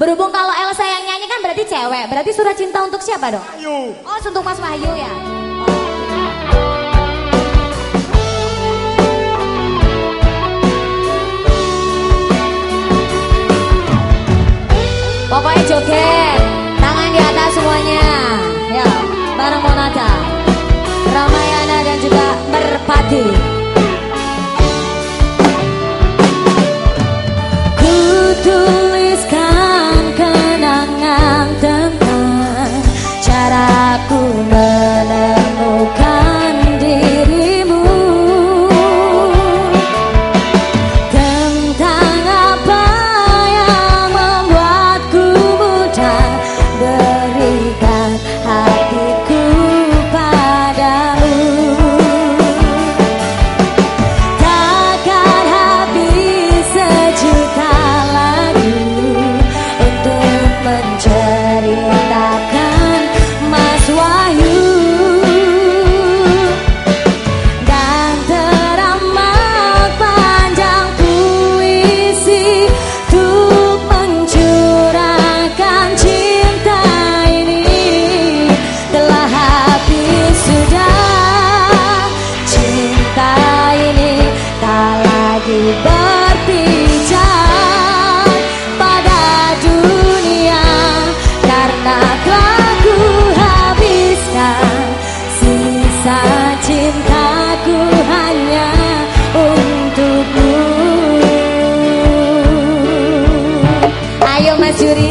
Berhubung kalau Elsa yang nyanyi kan berarti cewek. Berarti surat cinta untuk siapa dong? Wahyu. Oh, untuk Mas Wahyu ya. Pokoknya joget, tangan di atas semuanya. Ya, bareng Monata, Ramayana dan juga Merpati. cintaku hanya untukmu. Ayo Mas Yuri.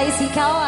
I see.